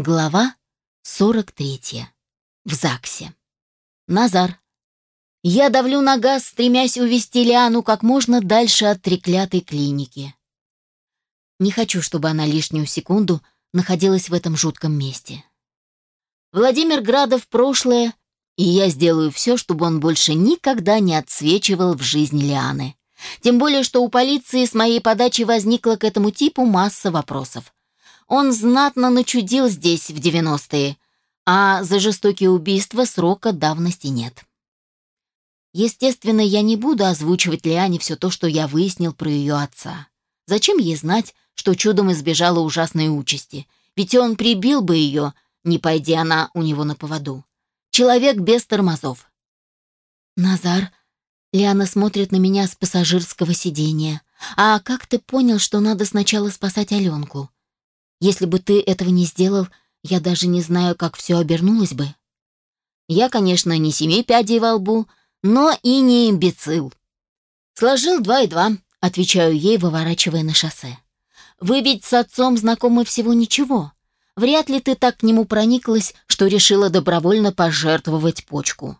Глава 43. В ЗАГСе. Назар. Я давлю на газ, стремясь увести Лиану как можно дальше от треклятой клиники. Не хочу, чтобы она лишнюю секунду находилась в этом жутком месте. Владимир Градов прошлое, и я сделаю все, чтобы он больше никогда не отсвечивал в жизни Лианы. Тем более, что у полиции с моей подачи возникла к этому типу масса вопросов. Он знатно начудил здесь в 90-е, а за жестокие убийства срока давности нет. Естественно, я не буду озвучивать Лиане все то, что я выяснил про ее отца. Зачем ей знать, что чудом избежала ужасной участи? Ведь он прибил бы ее, не пойди она у него на поводу. Человек без тормозов. Назар, Лиана смотрит на меня с пассажирского сиденья. А как ты понял, что надо сначала спасать Аленку? Если бы ты этого не сделал, я даже не знаю, как все обернулось бы. Я, конечно, не семи пядей во лбу, но и не имбецил. Сложил два и два, отвечаю ей, выворачивая на шоссе. Вы ведь с отцом знакомы всего ничего. Вряд ли ты так к нему прониклась, что решила добровольно пожертвовать почку.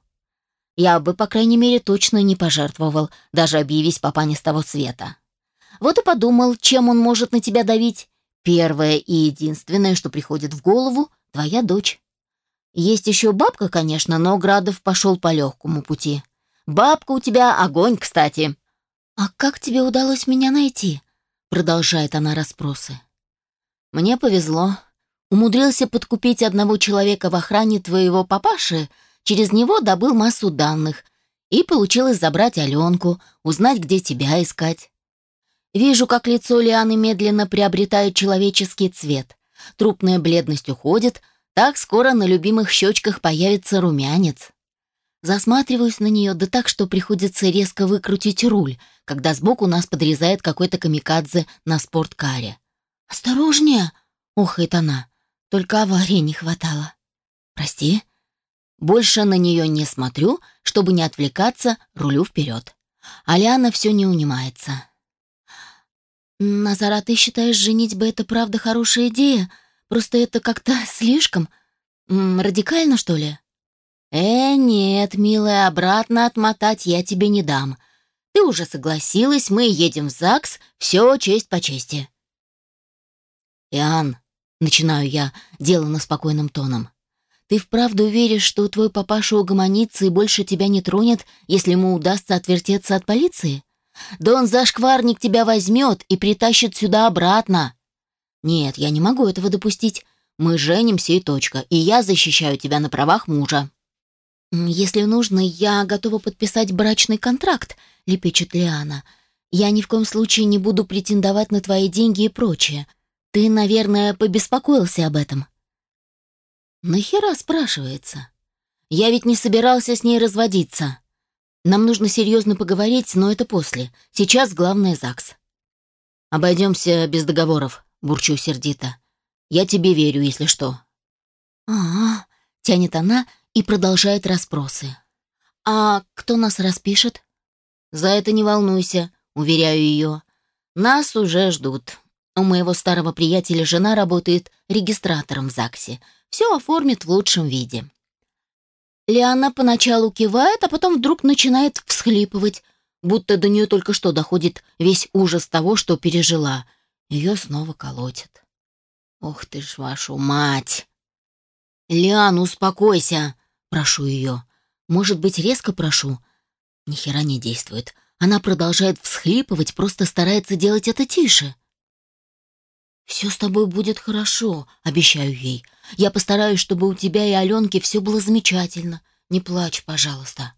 Я бы, по крайней мере, точно не пожертвовал, даже объявись папа с того света. Вот и подумал, чем он может на тебя давить, Первое и единственное, что приходит в голову — твоя дочь. Есть еще бабка, конечно, но Градов пошел по легкому пути. Бабка у тебя огонь, кстати. А как тебе удалось меня найти? Продолжает она расспросы. Мне повезло. Умудрился подкупить одного человека в охране твоего папаши, через него добыл массу данных и получилось забрать Аленку, узнать, где тебя искать. Вижу, как лицо Лианы медленно приобретает человеческий цвет. Трупная бледность уходит, так скоро на любимых щечках появится румянец. Засматриваюсь на нее, да так, что приходится резко выкрутить руль, когда сбоку нас подрезает какой-то камикадзе на спорткаре. «Осторожнее!» — охает она. Только аварии не хватало. «Прости?» Больше на нее не смотрю, чтобы не отвлекаться, рулю вперед. Аляна все не унимается. «Назара, ты считаешь, женитьба — это правда хорошая идея? Просто это как-то слишком... М, радикально, что ли?» «Э, нет, милая, обратно отмотать я тебе не дам. Ты уже согласилась, мы едем в ЗАГС, все честь по чести». «Иоанн», — начинаю я, делано спокойным тоном, «ты вправду веришь, что твой папаша угомонится и больше тебя не тронет, если ему удастся отвертеться от полиции?» Да он зашкварник тебя возьмет и притащит сюда обратно. Нет, я не могу этого допустить. Мы женимся и точка, и я защищаю тебя на правах мужа. Если нужно, я готова подписать брачный контракт, лепечет Лиана. Я ни в коем случае не буду претендовать на твои деньги и прочее. Ты, наверное, побеспокоился об этом. Нахера спрашивается? Я ведь не собирался с ней разводиться. Нам нужно серьезно поговорить, но это после. Сейчас главное ЗАГС. Обойдемся без договоров, бурчу сердито. Я тебе верю, если что. А, тянет она и продолжает расспросы. А кто нас распишет? За это не волнуйся, уверяю ее. Нас уже ждут. У моего старого приятеля жена работает регистратором в ЗАГСе. Все оформит в лучшем виде. Лиана поначалу кивает, а потом вдруг начинает всхлипывать, будто до нее только что доходит весь ужас того, что пережила. Ее снова колотят. «Ох ты ж вашу мать!» «Лиан, успокойся!» — прошу ее. «Может быть, резко прошу?» Ни хера не действует. Она продолжает всхлипывать, просто старается делать это тише. «Все с тобой будет хорошо», — обещаю ей. «Я постараюсь, чтобы у тебя и Аленки все было замечательно. Не плачь, пожалуйста».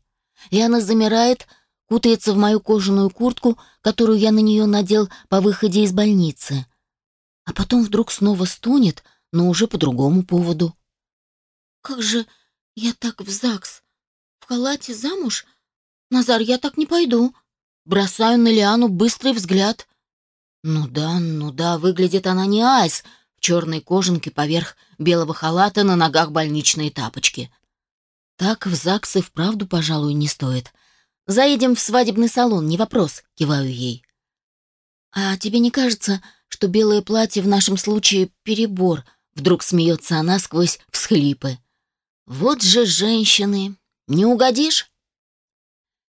Лиана замирает, кутается в мою кожаную куртку, которую я на нее надел по выходе из больницы. А потом вдруг снова стонет, но уже по другому поводу. «Как же я так в ЗАГС? В халате замуж? Назар, я так не пойду». Бросаю на Лиану быстрый взгляд. Ну да, ну да, выглядит она не айс, в черной кожанке поверх белого халата на ногах больничные тапочки. Так в ЗАГС и вправду, пожалуй, не стоит. Заедем в свадебный салон, не вопрос, киваю ей. А тебе не кажется, что белое платье в нашем случае перебор? Вдруг смеется она сквозь всхлипы. Вот же женщины. Не угодишь?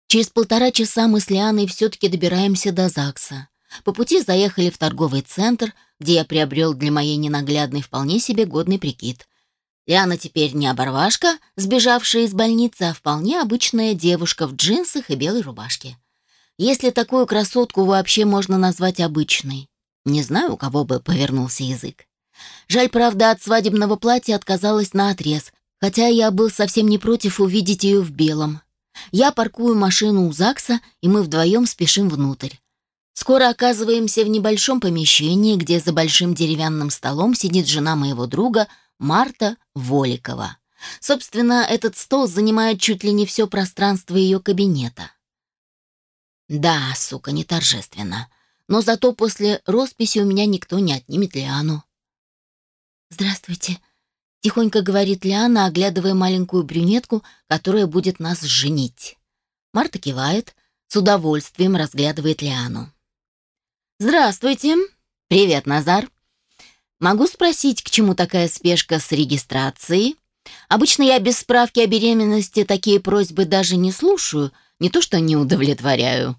Через полтора часа мы с Лианой все-таки добираемся до ЗАГСа. По пути заехали в торговый центр, где я приобрел для моей ненаглядной вполне себе годный прикид. Лиана теперь не оборвашка, сбежавшая из больницы, а вполне обычная девушка в джинсах и белой рубашке. Если такую красотку вообще можно назвать обычной. Не знаю, у кого бы повернулся язык. Жаль, правда, от свадебного платья отказалась на отрез, хотя я был совсем не против увидеть ее в белом. Я паркую машину у ЗАГСа, и мы вдвоем спешим внутрь. Скоро оказываемся в небольшом помещении, где за большим деревянным столом сидит жена моего друга Марта Воликова. Собственно, этот стол занимает чуть ли не все пространство ее кабинета. Да, сука, не торжественно. Но зато после росписи у меня никто не отнимет Лиану. «Здравствуйте», — тихонько говорит Лиана, оглядывая маленькую брюнетку, которая будет нас женить. Марта кивает, с удовольствием разглядывает Лиану. «Здравствуйте. Привет, Назар. Могу спросить, к чему такая спешка с регистрацией? Обычно я без справки о беременности такие просьбы даже не слушаю, не то что не удовлетворяю.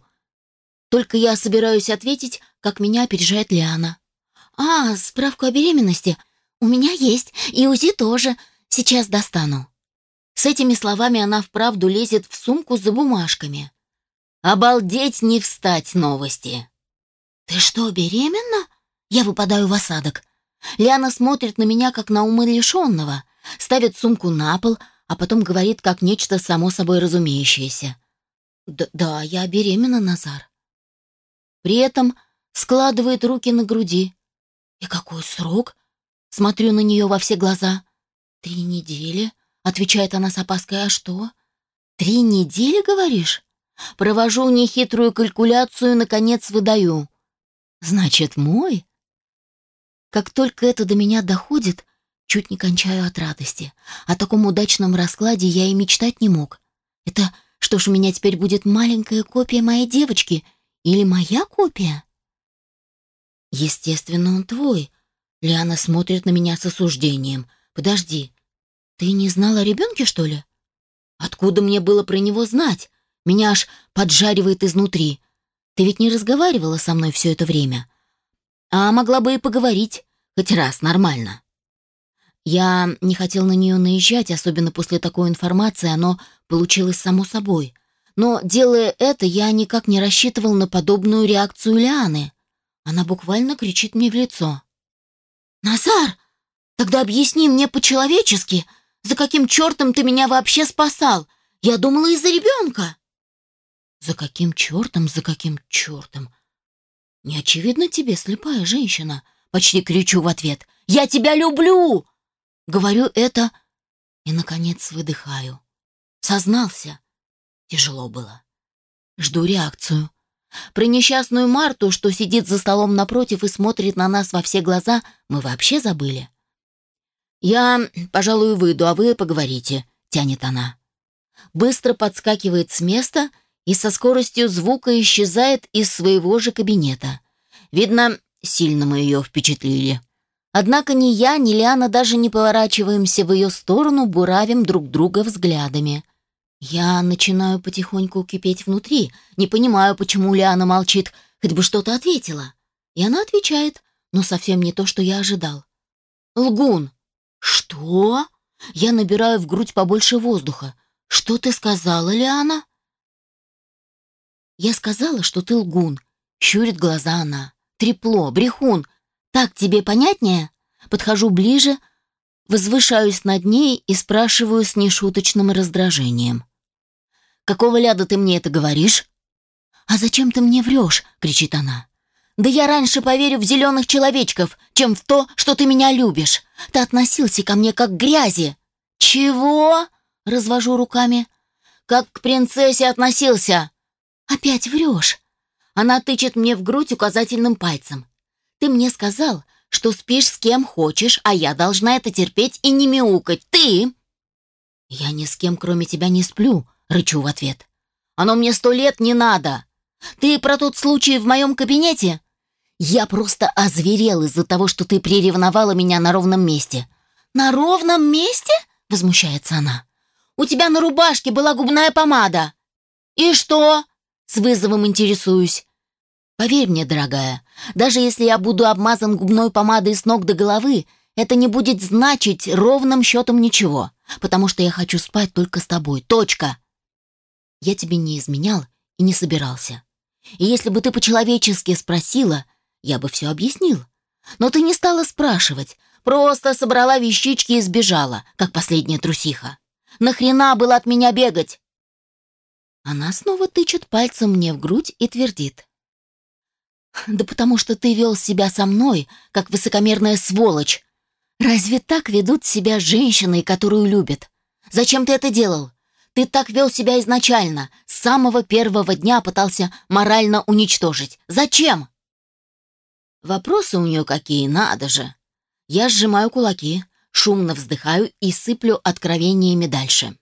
Только я собираюсь ответить, как меня опережает Лиана. «А, справку о беременности? У меня есть, и УЗИ тоже. Сейчас достану». С этими словами она вправду лезет в сумку за бумажками. «Обалдеть не встать новости!» «Ты что, беременна?» Я выпадаю в осадок. Лиана смотрит на меня, как на умалишенного, ставит сумку на пол, а потом говорит, как нечто само собой разумеющееся. «Да, да я беременна, Назар». При этом складывает руки на груди. «И какой срок?» Смотрю на нее во все глаза. «Три недели», — отвечает она с опаской. «А что?» «Три недели, говоришь?» Провожу нехитрую калькуляцию наконец, выдаю. «Значит, мой?» Как только это до меня доходит, чуть не кончаю от радости. О таком удачном раскладе я и мечтать не мог. Это что ж, у меня теперь будет маленькая копия моей девочки или моя копия? Естественно, он твой. Лиана смотрит на меня с осуждением. Подожди, ты не знала о ребенке, что ли? Откуда мне было про него знать? Меня аж поджаривает изнутри. Ты ведь не разговаривала со мной все это время. А могла бы и поговорить, хоть раз, нормально. Я не хотел на нее наезжать, особенно после такой информации, оно получилось само собой. Но, делая это, я никак не рассчитывал на подобную реакцию Лианы. Она буквально кричит мне в лицо. «Назар, тогда объясни мне по-человечески, за каким чертом ты меня вообще спасал? Я думала из-за ребенка». «За каким чертом, за каким чертом?» «Не очевидно тебе, слепая женщина?» Почти кричу в ответ. «Я тебя люблю!» Говорю это и, наконец, выдыхаю. Сознался. Тяжело было. Жду реакцию. Про несчастную Марту, что сидит за столом напротив и смотрит на нас во все глаза, мы вообще забыли. «Я, пожалуй, выйду, а вы поговорите», — тянет она. Быстро подскакивает с места и со скоростью звука исчезает из своего же кабинета. Видно, сильно мы ее впечатлили. Однако ни я, ни Лиана даже не поворачиваемся в ее сторону, буравим друг друга взглядами. Я начинаю потихоньку кипеть внутри, не понимаю, почему Лиана молчит, хоть бы что-то ответила. И она отвечает, но совсем не то, что я ожидал. «Лгун!» «Что?» Я набираю в грудь побольше воздуха. «Что ты сказала, Лиана?» «Я сказала, что ты лгун», — щурит глаза она. «Трепло, брехун. Так тебе понятнее?» Подхожу ближе, возвышаюсь над ней и спрашиваю с нешуточным раздражением. «Какого ляда ты мне это говоришь?» «А зачем ты мне врешь?» — кричит она. «Да я раньше поверю в зеленых человечков, чем в то, что ты меня любишь. Ты относился ко мне как к грязи». «Чего?» — развожу руками. «Как к принцессе относился?» «Опять врешь». Она тычет мне в грудь указательным пальцем. «Ты мне сказал, что спишь с кем хочешь, а я должна это терпеть и не мяукать. Ты...» «Я ни с кем, кроме тебя, не сплю», — рычу в ответ. «Оно мне сто лет не надо. Ты про тот случай в моем кабинете?» Я просто озверел из-за того, что ты приревновала меня на ровном месте». «На ровном месте?» — возмущается она. «У тебя на рубашке была губная помада». «И что?» — с вызовом интересуюсь. «Поверь мне, дорогая, даже если я буду обмазан губной помадой с ног до головы, это не будет значить ровным счетом ничего, потому что я хочу спать только с тобой. Точка. Я тебе не изменял и не собирался. И если бы ты по-человечески спросила, я бы все объяснил. Но ты не стала спрашивать, просто собрала вещички и сбежала, как последняя трусиха. Нахрена было от меня бегать? Она снова тычет пальцем мне в грудь и твердит. «Да потому что ты вел себя со мной, как высокомерная сволочь, Разве так ведут себя женщины, которую любят? Зачем ты это делал? Ты так вел себя изначально, с самого первого дня пытался морально уничтожить. Зачем? Вопросы у нее какие, надо же. Я сжимаю кулаки, шумно вздыхаю и сыплю откровениями дальше.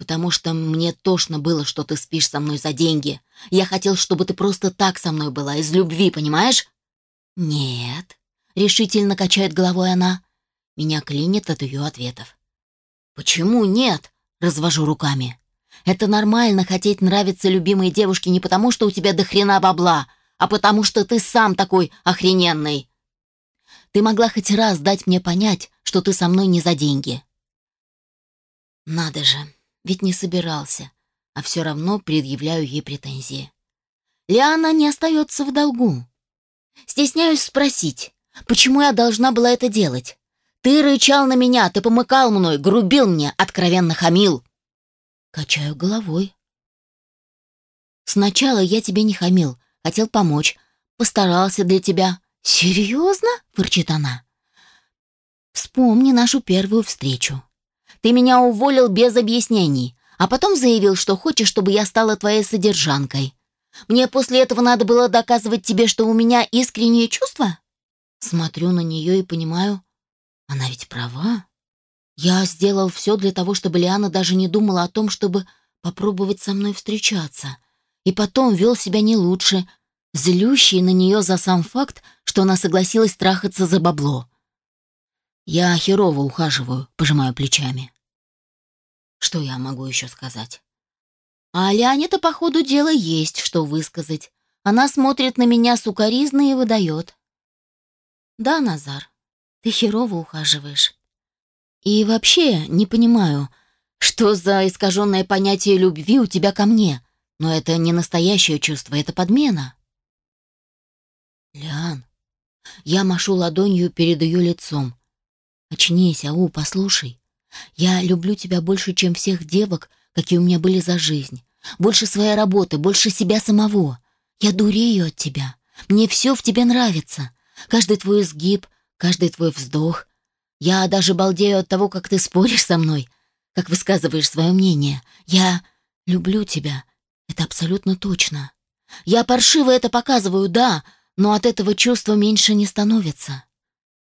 Потому что мне тошно было, что ты спишь со мной за деньги. Я хотел, чтобы ты просто так со мной была, из любви, понимаешь? Нет, решительно качает головой она. Меня клинит от ее ответов. Почему нет? Развожу руками. Это нормально хотеть нравиться любимой девушке не потому, что у тебя до хрена бабла, а потому что ты сам такой охрененный. Ты могла хоть раз дать мне понять, что ты со мной не за деньги. Надо же, ведь не собирался, а все равно предъявляю ей претензии. Лиана не остается в долгу. Стесняюсь спросить, Почему я должна была это делать? Ты рычал на меня, ты помыкал мной, грубил мне, откровенно хамил. Качаю головой. Сначала я тебе не хамил, хотел помочь, постарался для тебя. Серьезно? Ворчит она. Вспомни нашу первую встречу. Ты меня уволил без объяснений, а потом заявил, что хочешь, чтобы я стала твоей содержанкой. Мне после этого надо было доказывать тебе, что у меня искренние чувства? Смотрю на нее и понимаю, она ведь права. Я сделал все для того, чтобы Лиана даже не думала о том, чтобы попробовать со мной встречаться. И потом вел себя не лучше, злющий на нее за сам факт, что она согласилась трахаться за бабло. Я херово ухаживаю, пожимаю плечами. Что я могу еще сказать? А Лиане-то, по ходу дела, есть что высказать. Она смотрит на меня сукоризно и выдает. «Да, Назар, ты херово ухаживаешь. И вообще не понимаю, что за искаженное понятие любви у тебя ко мне, но это не настоящее чувство, это подмена». «Лян, я машу ладонью перед ее лицом. Очнись, ау, послушай. Я люблю тебя больше, чем всех девок, какие у меня были за жизнь. Больше своей работы, больше себя самого. Я дурею от тебя. Мне все в тебе нравится. Каждый твой изгиб, каждый твой вздох. Я даже балдею от того, как ты споришь со мной, как высказываешь свое мнение. Я люблю тебя. Это абсолютно точно. Я паршиво это показываю, да, но от этого чувства меньше не становится.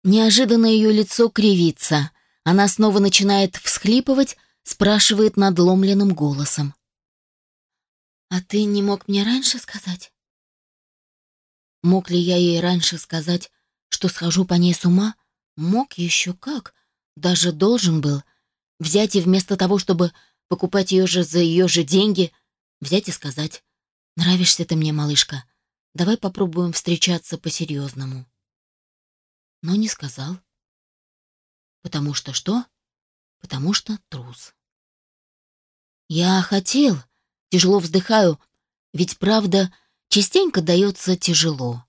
Неожиданно ее лицо кривится. Она снова начинает всхлипывать, спрашивает надломленным голосом. «А ты не мог мне раньше сказать?» Мог ли я ей раньше сказать, что схожу по ней с ума? Мог еще как. Даже должен был. Взять и вместо того, чтобы покупать ее же за ее же деньги, взять и сказать, «Нравишься ты мне, малышка. Давай попробуем встречаться по-серьезному». Но не сказал. Потому что что? Потому что трус. Я хотел, тяжело вздыхаю, ведь правда частенько дается тяжело.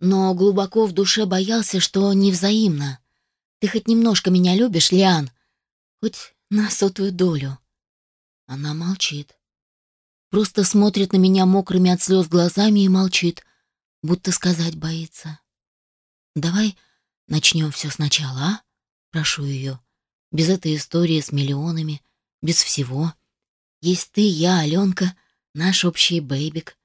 Но глубоко в душе боялся, что невзаимно. Ты хоть немножко меня любишь, Лиан? Хоть на сотую долю. Она молчит. Просто смотрит на меня мокрыми от слез глазами и молчит, будто сказать боится. «Давай начнем все сначала, а?» Прошу ее. Без этой истории с миллионами, без всего. Есть ты, я, Аленка, наш общий бэйбик.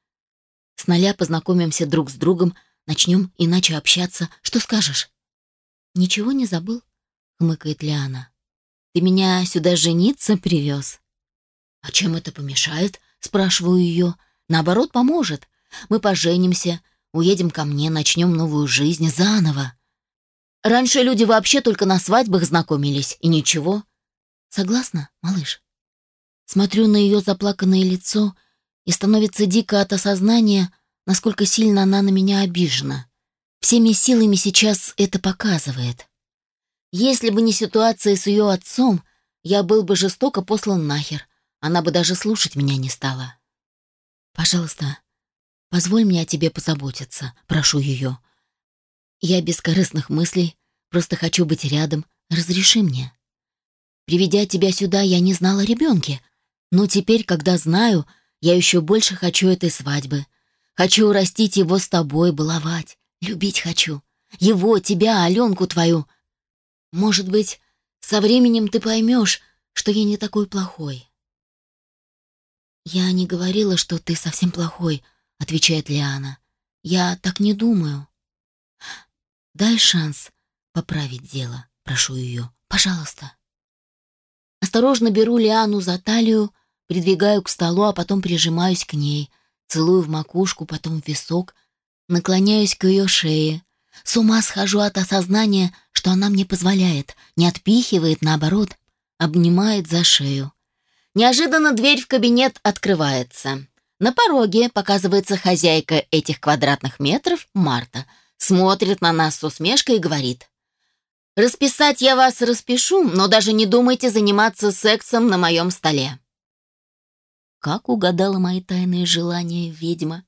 С нуля познакомимся друг с другом, начнем иначе общаться. Что скажешь?» «Ничего не забыл?» — хмыкает Лиана. «Ты меня сюда жениться привез?» «А чем это помешает?» — спрашиваю ее. «Наоборот, поможет. Мы поженимся, Уедем ко мне, начнем новую жизнь заново. Раньше люди вообще только на свадьбах знакомились, и ничего. Согласна, малыш? Смотрю на ее заплаканное лицо, и становится дико от осознания, насколько сильно она на меня обижена. Всеми силами сейчас это показывает. Если бы не ситуация с ее отцом, я был бы жестоко послан нахер. Она бы даже слушать меня не стала. Пожалуйста, позволь мне о тебе позаботиться, прошу ее. Я без корыстных мыслей, просто хочу быть рядом. Разреши мне. Приведя тебя сюда, я не знала о ребенке, но теперь, когда знаю, я еще больше хочу этой свадьбы. Хочу растить его с тобой, баловать, любить хочу. Его, тебя, Аленку твою. Может быть, со временем ты поймешь, что я не такой плохой. «Я не говорила, что ты совсем плохой», — отвечает Лиана. «Я так не думаю». Дай шанс поправить дело, прошу ее. Пожалуйста. Осторожно беру Лиану за талию, придвигаю к столу, а потом прижимаюсь к ней, целую в макушку, потом в висок, наклоняюсь к ее шее. С ума схожу от осознания, что она мне позволяет, не отпихивает, наоборот, обнимает за шею. Неожиданно дверь в кабинет открывается. На пороге показывается хозяйка этих квадратных метров, Марта — смотрит на нас с усмешкой и говорит. «Расписать я вас распишу, но даже не думайте заниматься сексом на моем столе». Как угадала мои тайные желания ведьма?